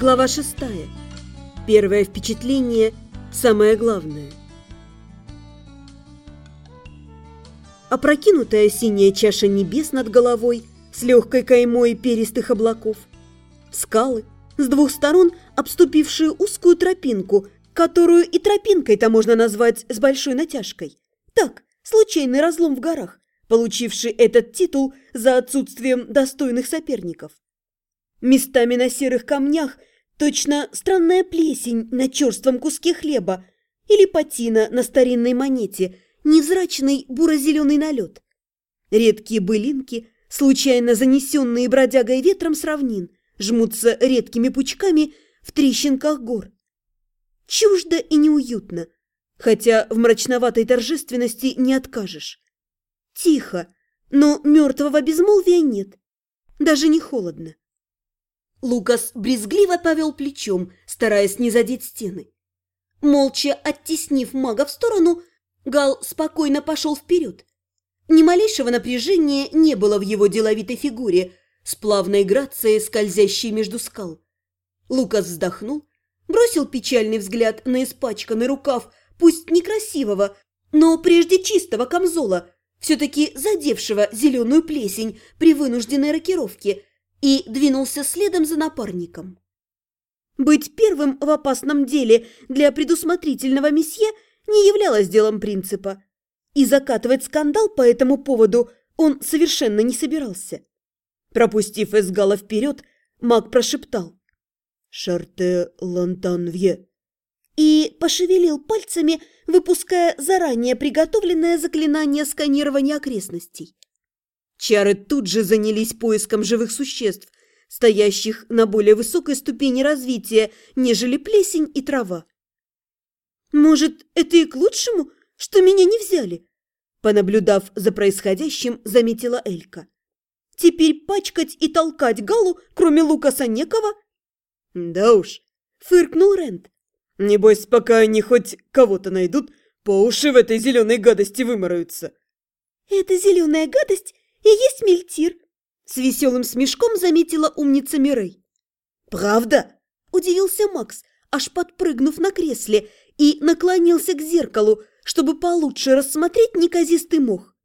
Глава шестая. Первое впечатление – самое главное. Опрокинутая синяя чаша небес над головой с легкой каймой перистых облаков. Скалы, с двух сторон обступившие узкую тропинку, которую и тропинкой-то можно назвать с большой натяжкой. Так, случайный разлом в горах, получивший этот титул за отсутствием достойных соперников. Местами на серых камнях Точно странная плесень на черством куске хлеба или патина на старинной монете, невзрачный буро-зеленый налет. Редкие былинки, случайно занесенные бродягой ветром с равнин, жмутся редкими пучками в трещинках гор. Чуждо и неуютно, хотя в мрачноватой торжественности не откажешь. Тихо, но мертвого безмолвия нет, даже не холодно. Лукас брезгливо повел плечом, стараясь не задеть стены. Молча оттеснив мага в сторону, Гал спокойно пошел вперед. Ни малейшего напряжения не было в его деловитой фигуре, с плавной грацией, скользящей между скал. Лукас вздохнул, бросил печальный взгляд на испачканный рукав, пусть некрасивого, но прежде чистого камзола, все-таки задевшего зеленую плесень при вынужденной рокировке – и двинулся следом за напарником. Быть первым в опасном деле для предусмотрительного месье не являлось делом принципа, и закатывать скандал по этому поводу он совершенно не собирался. Пропустив Эсгала вперед, маг прошептал «Шарте лантанвье» и пошевелил пальцами, выпуская заранее приготовленное заклинание сканирования окрестностей. Чары тут же занялись поиском живых существ, стоящих на более высокой ступени развития, нежели плесень и трава. «Может, это и к лучшему, что меня не взяли?» Понаблюдав за происходящим, заметила Элька. «Теперь пачкать и толкать Галу, кроме Лукаса, некого?» «Да уж», — фыркнул Рент. «Небось, пока они хоть кого-то найдут, по уши в этой зеленой гадости вымораются». «Эта зеленая гадость и есть мельтир!» С веселым смешком заметила умница Мирей. «Правда?» – удивился Макс, аж подпрыгнув на кресле и наклонился к зеркалу, чтобы получше рассмотреть неказистый мох.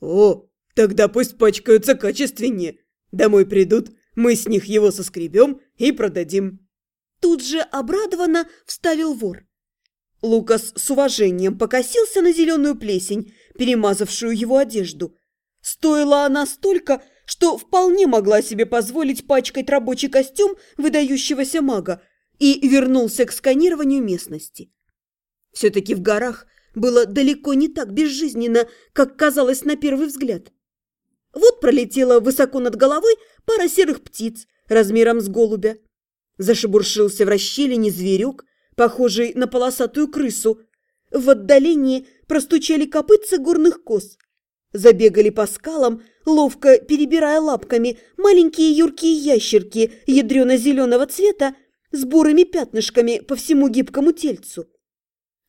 «О, тогда пусть пачкаются качественнее. Домой придут, мы с них его соскребем и продадим». Тут же обрадованно вставил вор. Лукас с уважением покосился на зеленую плесень, перемазавшую его одежду, Стоила она столько, что вполне могла себе позволить пачкать рабочий костюм выдающегося мага и вернулся к сканированию местности. Все-таки в горах было далеко не так безжизненно, как казалось на первый взгляд. Вот пролетела высоко над головой пара серых птиц размером с голубя. Зашебуршился в расщелине зверек, похожий на полосатую крысу. В отдалении простучали копытца горных коз – Забегали по скалам, ловко перебирая лапками, маленькие юркие ящерки ядрено-зеленого цвета с бурыми пятнышками по всему гибкому тельцу.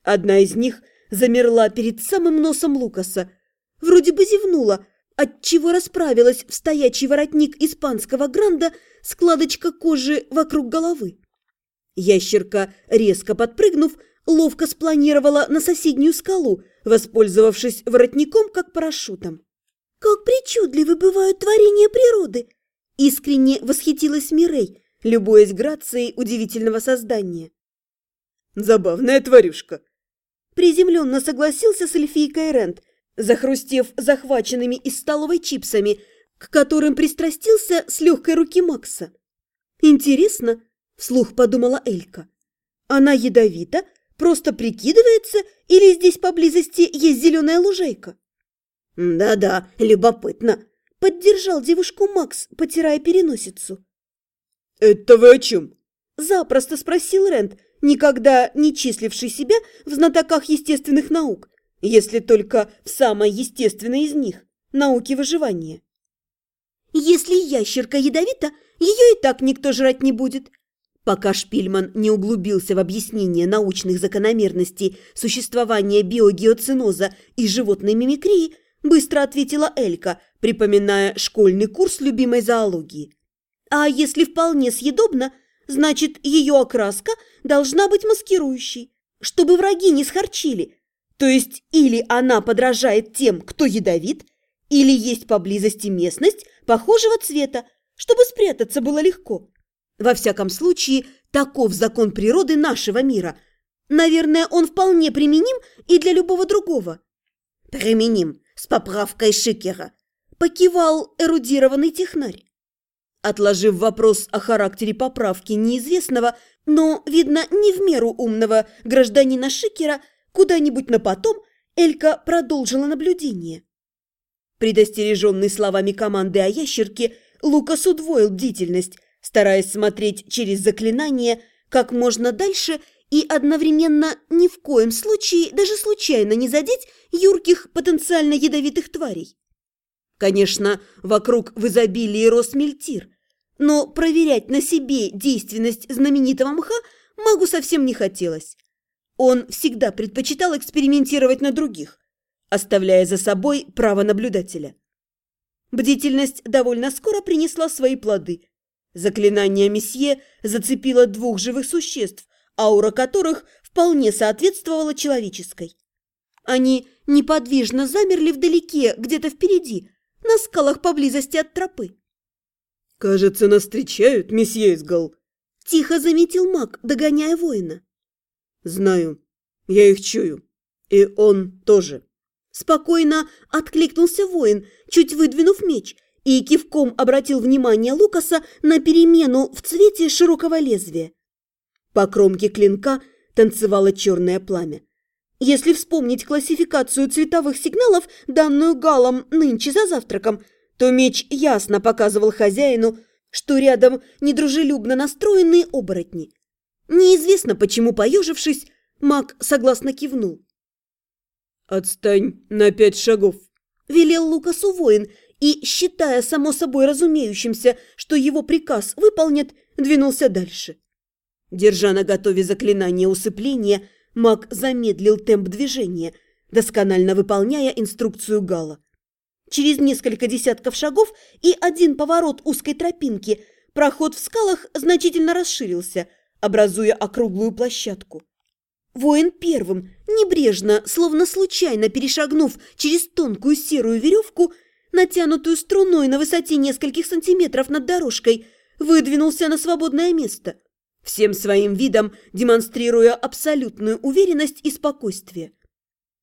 Одна из них замерла перед самым носом Лукаса, вроде бы зевнула, отчего расправилась в стоячий воротник испанского гранда складочка кожи вокруг головы. Ящерка, резко подпрыгнув, ловко спланировала на соседнюю скалу, воспользовавшись воротником как парашютом. «Как причудливы бывают творения природы!» Искренне восхитилась Мирей, любуясь грацией удивительного создания. «Забавная тварюшка!» Приземленно согласился с эльфийкой Рент, захрустев захваченными из столовой чипсами, к которым пристрастился с легкой руки Макса. «Интересно», – вслух подумала Элька, – «она ядовита, Просто прикидывается или здесь поблизости есть зеленая лужайка?» «Да-да, любопытно», — поддержал девушку Макс, потирая переносицу. «Это вы о чем?» — запросто спросил Рент, никогда не числивший себя в знатоках естественных наук, если только в самой естественной из них – науке выживания. «Если ящерка ядовита, ее и так никто жрать не будет», Пока Шпильман не углубился в объяснение научных закономерностей существования биогеоциноза и животной мимикрии, быстро ответила Элька, припоминая школьный курс любимой зоологии. А если вполне съедобно, значит, ее окраска должна быть маскирующей, чтобы враги не схорчили. То есть или она подражает тем, кто ядовит, или есть поблизости местность похожего цвета, чтобы спрятаться было легко. Во всяком случае, таков закон природы нашего мира. Наверное, он вполне применим и для любого другого. Применим с поправкой Шикера, покивал эрудированный технарь. Отложив вопрос о характере поправки неизвестного, но, видно, не в меру умного гражданина Шикера, куда-нибудь на потом, Элька продолжила наблюдение. Предостереженный словами команды о ящерке, Лукас удвоил бдительность, стараясь смотреть через заклинание как можно дальше и одновременно ни в коем случае даже случайно не задеть юрких потенциально ядовитых тварей. Конечно, вокруг в изобилии рос мельтир, но проверять на себе действенность знаменитого мха магу совсем не хотелось. Он всегда предпочитал экспериментировать на других, оставляя за собой право наблюдателя. Бдительность довольно скоро принесла свои плоды. Заклинание месье зацепило двух живых существ, аура которых вполне соответствовала человеческой. Они неподвижно замерли вдалеке, где-то впереди, на скалах поблизости от тропы. «Кажется, нас встречают, месье Изгал», – тихо заметил маг, догоняя воина. «Знаю, я их чую, и он тоже». Спокойно откликнулся воин, чуть выдвинув меч, и кивком обратил внимание Лукаса на перемену в цвете широкого лезвия. По кромке клинка танцевало черное пламя. Если вспомнить классификацию цветовых сигналов, данную Галом нынче за завтраком, то меч ясно показывал хозяину, что рядом недружелюбно настроенные оборотни. Неизвестно, почему, поежившись, маг согласно кивнул. «Отстань на пять шагов», – велел Лукасу воин, и, считая само собой разумеющимся, что его приказ выполнят, двинулся дальше. Держа на готове заклинание усыпления, маг замедлил темп движения, досконально выполняя инструкцию Гала. Через несколько десятков шагов и один поворот узкой тропинки проход в скалах значительно расширился, образуя округлую площадку. Воин первым, небрежно, словно случайно перешагнув через тонкую серую веревку, натянутую струной на высоте нескольких сантиметров над дорожкой, выдвинулся на свободное место, всем своим видом демонстрируя абсолютную уверенность и спокойствие.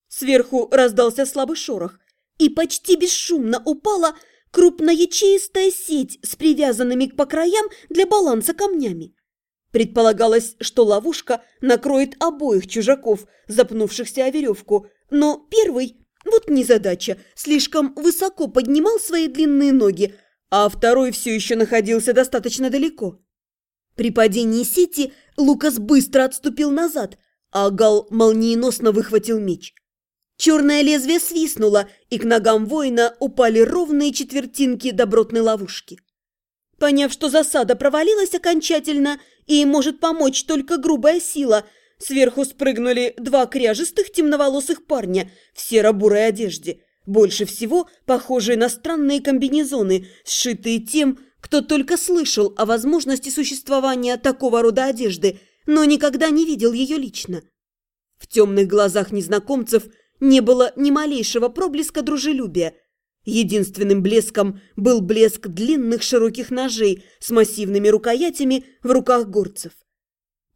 Сверху раздался слабый шорох, и почти бесшумно упала крупноячеистая сеть с привязанными по краям для баланса камнями. Предполагалось, что ловушка накроет обоих чужаков, запнувшихся о веревку, но первый, вот незадача, слишком высоко поднимал свои длинные ноги, а второй все еще находился достаточно далеко. При падении сети Лукас быстро отступил назад, а Гал молниеносно выхватил меч. Черное лезвие свистнуло, и к ногам воина упали ровные четвертинки добротной ловушки. Поняв, что засада провалилась окончательно и может помочь только грубая сила, сверху спрыгнули два кряжестых темноволосых парня в серо-бурой одежде, больше всего похожие на странные комбинезоны, сшитые тем, кто только слышал о возможности существования такого рода одежды, но никогда не видел ее лично. В темных глазах незнакомцев не было ни малейшего проблеска дружелюбия – Единственным блеском был блеск длинных широких ножей с массивными рукоятями в руках горцев.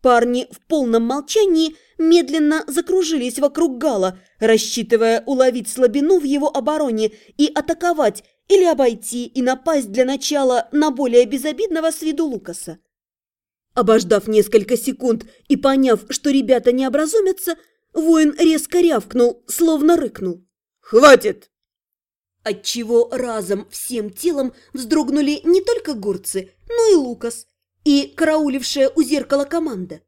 Парни в полном молчании медленно закружились вокруг Гала, рассчитывая уловить слабину в его обороне и атаковать или обойти и напасть для начала на более безобидного с виду Лукаса. Обождав несколько секунд и поняв, что ребята не образумятся, воин резко рявкнул, словно рыкнул. «Хватит!» Отчего разом всем телом вздрогнули не только горцы, но и Лукас, и караулившая у зеркала команда.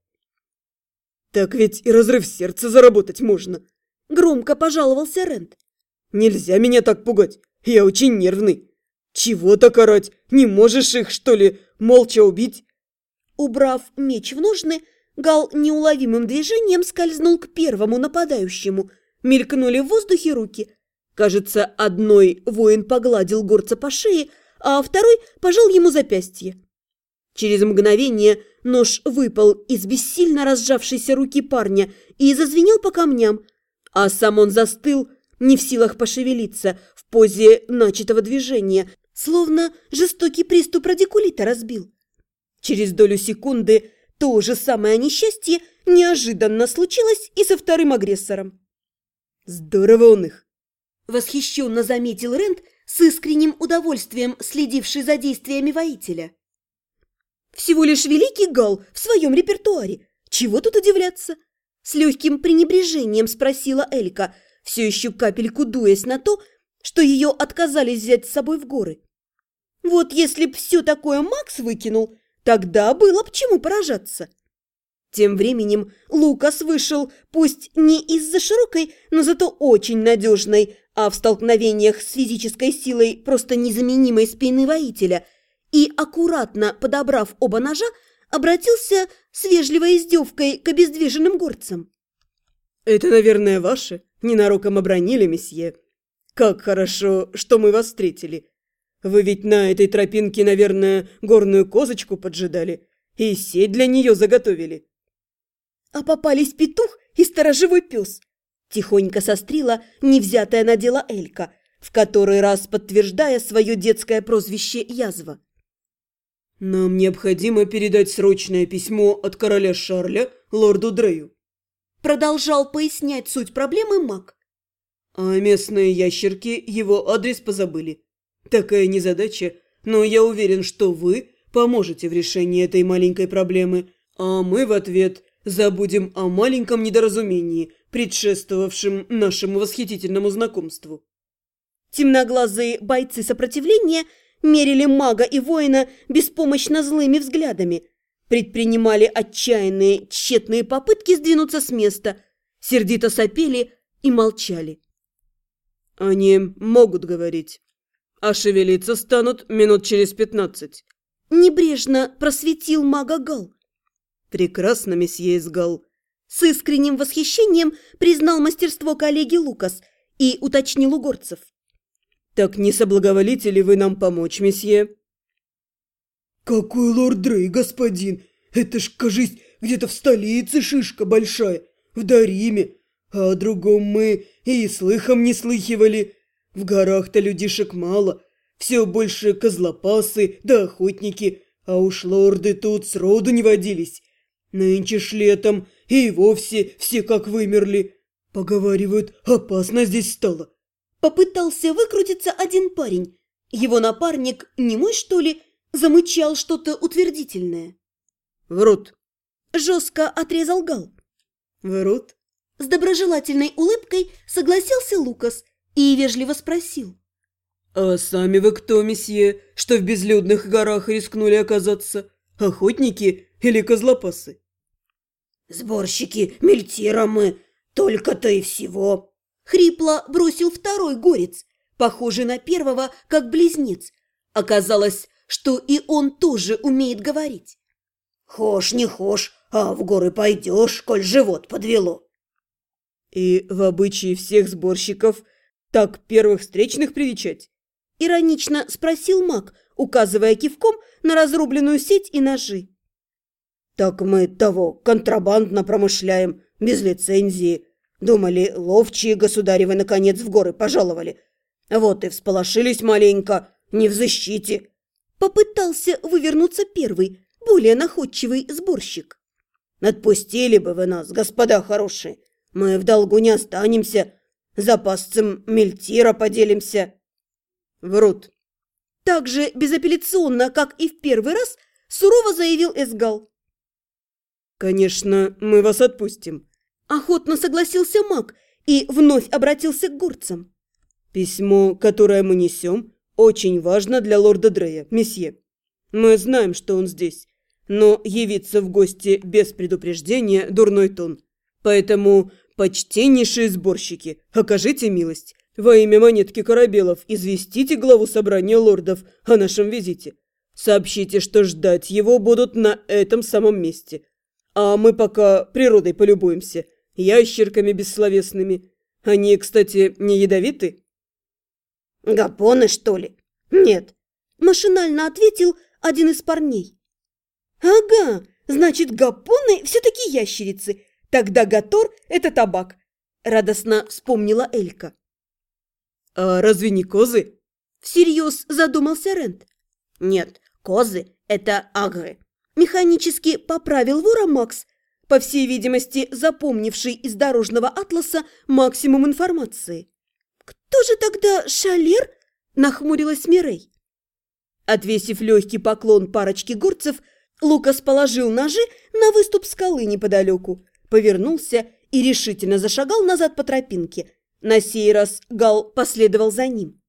«Так ведь и разрыв сердца заработать можно!» Громко пожаловался Рент. «Нельзя меня так пугать, я очень нервный. Чего так орать? Не можешь их, что ли, молча убить?» Убрав меч в ножны, Гал неуловимым движением скользнул к первому нападающему. Мелькнули в воздухе руки – Кажется, одной воин погладил горца по шее, а второй пожал ему запястье. Через мгновение нож выпал из бессильно разжавшейся руки парня и зазвенел по камням, а сам он застыл, не в силах пошевелиться, в позе начатого движения, словно жестокий приступ радикулита разбил. Через долю секунды то же самое несчастье неожиданно случилось и со вторым агрессором. «Здорово он их!» – восхищенно заметил Рент с искренним удовольствием, следивший за действиями воителя. «Всего лишь великий гал в своем репертуаре. Чего тут удивляться?» С легким пренебрежением спросила Элька, все еще капельку дуясь на то, что ее отказались взять с собой в горы. «Вот если б все такое Макс выкинул, тогда было б чему поражаться». Тем временем Лукас вышел, пусть не из-за широкой, но зато очень надежной, а в столкновениях с физической силой просто незаменимой спины воителя, и, аккуратно подобрав оба ножа, обратился с вежливой издевкой к обездвиженным горцам. «Это, наверное, ваши? Ненароком обронили, месье. Как хорошо, что мы вас встретили. Вы ведь на этой тропинке, наверное, горную козочку поджидали и сеть для нее заготовили». «А попались петух и сторожевой пес», – тихонько сострила невзятая на дело Элька, в который раз подтверждая свое детское прозвище «Язва». «Нам необходимо передать срочное письмо от короля Шарля лорду Дрею». Продолжал пояснять суть проблемы маг. А местные ящерки его адрес позабыли. Такая незадача, но я уверен, что вы поможете в решении этой маленькой проблемы, а мы в ответ забудем о маленьком недоразумении, предшествовавшем нашему восхитительному знакомству. Темноглазые бойцы сопротивления – мерили мага и воина беспомощно злыми взглядами, предпринимали отчаянные, тщетные попытки сдвинуться с места, сердито сопели и молчали. «Они могут говорить, а шевелиться станут минут через пятнадцать». Небрежно просветил мага Гал. «Прекрасно, месье Изгал». С искренним восхищением признал мастерство коллеги Лукас и уточнил у горцев. «Так не соблаговолите ли вы нам помочь, месье?» «Какой лорд Дрей, господин! Это ж, кажись, где-то в столице шишка большая, в Дариме, а о другом мы и слыхом не слыхивали. В горах-то людишек мало, все больше козлопасы да охотники, а уж лорды тут сроду не водились. Нынче ж летом и вовсе все как вымерли. Поговаривают, опасно здесь стало. Попытался выкрутиться один парень. Его напарник, не мой что ли, замычал что-то утвердительное. «Врут!» Жестко отрезал Гал. «Врут?» С доброжелательной улыбкой согласился Лукас и вежливо спросил. «А сами вы кто, месье, что в безлюдных горах рискнули оказаться? Охотники или козлопасы?» «Сборщики мельтира мы, только-то и всего», Хрипло бросил второй горец, похожий на первого, как близнец. Оказалось, что и он тоже умеет говорить. «Хошь не хошь, а в горы пойдешь, коль живот подвело». «И в обычае всех сборщиков так первых встречных привечать?» Иронично спросил маг, указывая кивком на разрубленную сеть и ножи. «Так мы того контрабандно промышляем, без лицензии», Думали, ловчие государевы наконец в горы пожаловали. Вот и всполошились маленько, не в защите. Попытался вывернуться первый, более находчивый сборщик. Отпустили бы вы нас, господа хорошие. Мы в долгу не останемся. Запасцем мельтира поделимся. Врут. Так же безапелляционно, как и в первый раз, сурово заявил Эсгал. «Конечно, мы вас отпустим», Охотно согласился маг и вновь обратился к горцам. «Письмо, которое мы несем, очень важно для лорда Дрея, месье. Мы знаем, что он здесь, но явиться в гости без предупреждения – дурной тон. Поэтому, почтеннейшие сборщики, окажите милость. Во имя монетки корабелов известите главу собрания лордов о нашем визите. Сообщите, что ждать его будут на этом самом месте. А мы пока природой полюбуемся – ящерками бессловесными. Они, кстати, не ядовиты?» «Гапоны, что ли?» «Нет», – машинально ответил один из парней. Ага, значит, гапоны все-таки ящерицы. Тогда гатор – это табак. Радостно вспомнила Элька. А разве не козы? Всерьез задумался Рент. Нет, козы – это агры. Механически поправил вора Макс, по всей видимости, запомнивший из дорожного атласа максимум информации. «Кто же тогда шалер?» – нахмурилась Мирей. Отвесив легкий поклон парочке горцев, Лукас положил ножи на выступ скалы неподалеку, повернулся и решительно зашагал назад по тропинке. На сей раз Гал последовал за ним.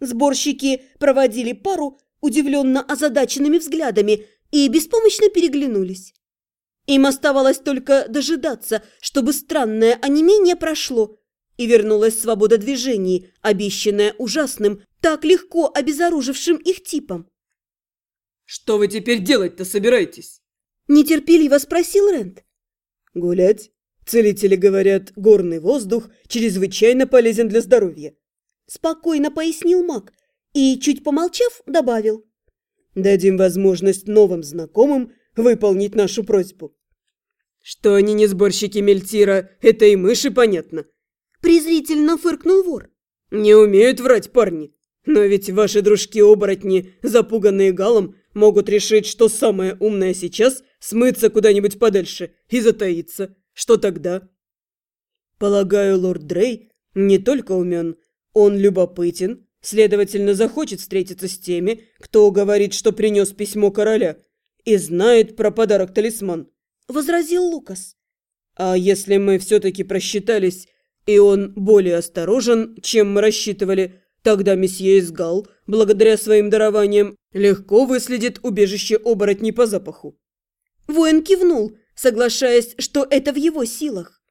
Сборщики проводили пару удивленно озадаченными взглядами и беспомощно переглянулись. Им оставалось только дожидаться, чтобы странное онемение прошло, и вернулась свобода движений, обещанная ужасным, так легко обезоружившим их типом. «Что вы теперь делать-то собираетесь?» Нетерпеливо спросил Рент. «Гулять. Целители говорят, горный воздух чрезвычайно полезен для здоровья». Спокойно пояснил маг и, чуть помолчав, добавил. «Дадим возможность новым знакомым выполнить нашу просьбу». «Что они не сборщики мельтира, это и мыши понятно». Презрительно фыркнул вор. «Не умеют врать парни. Но ведь ваши дружки-оборотни, запуганные галом, могут решить, что самое умное сейчас – смыться куда-нибудь подальше и затаиться. Что тогда?» «Полагаю, лорд Дрей не только умен, он любопытен, следовательно, захочет встретиться с теми, кто говорит, что принес письмо короля, и знает про подарок-талисман», – возразил Лукас. «А если мы все-таки просчитались, и он более осторожен, чем мы рассчитывали, тогда месье Изгал, благодаря своим дарованиям, легко выследит убежище оборотней по запаху». Воин кивнул, соглашаясь, что это в его силах.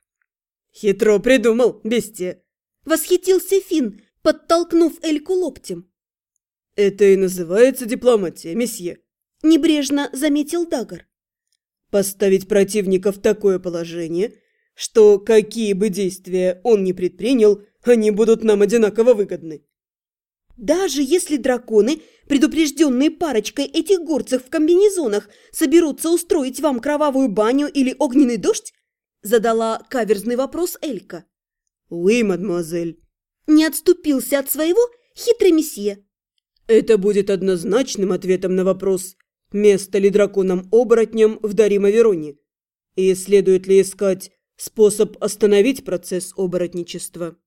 «Хитро придумал, бестия!» – восхитился Финн, подтолкнув Эльку локтем. «Это и называется дипломатия, месье», – небрежно заметил Дагар. «Поставить противника в такое положение, что какие бы действия он ни предпринял, они будут нам одинаково выгодны». Даже если драконы, предупрежденные парочкой этих горцев в комбинезонах, соберутся устроить вам кровавую баню или огненный дождь? Задала каверзный вопрос Элька. «Уи, мадемуазель». Не отступился от своего хитрый месье. Это будет однозначным ответом на вопрос, место ли драконам-оборотням в Дарима Вероне, и следует ли искать способ остановить процесс оборотничества.